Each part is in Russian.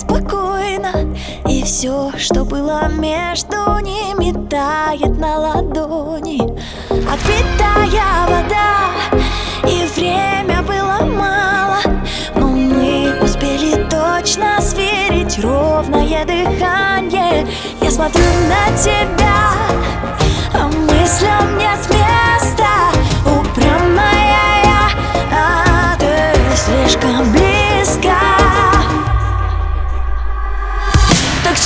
беспокойно И все, что было между ними, тает на ладони. Отпитая вода, и время было мало Но мы успели точно сверить ровное дыхание. Я смотрю на тебя, а мыслям нет места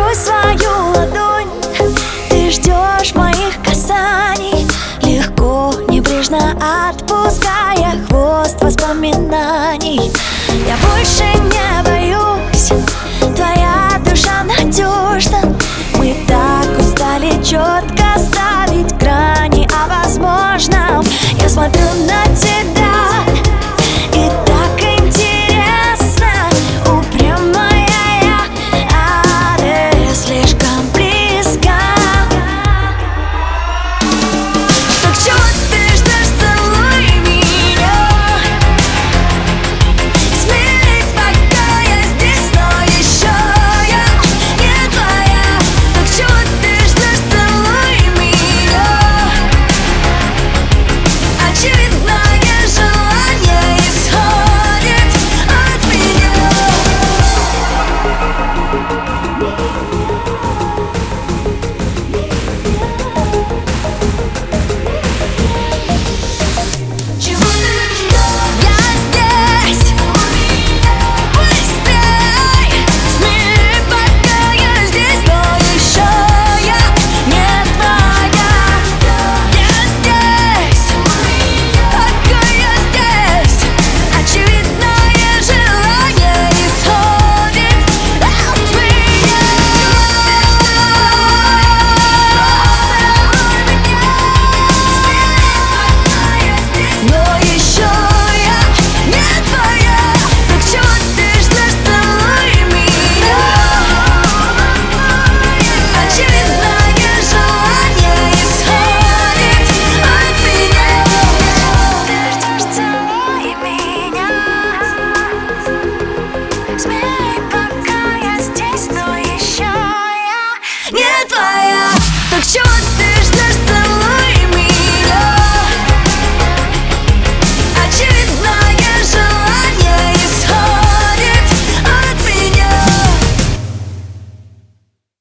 Открой свою ладонь. Ты ждешь моих касаний. Легко, небрежно отпуская хвост воспоминаний. Я больше не боюсь твоей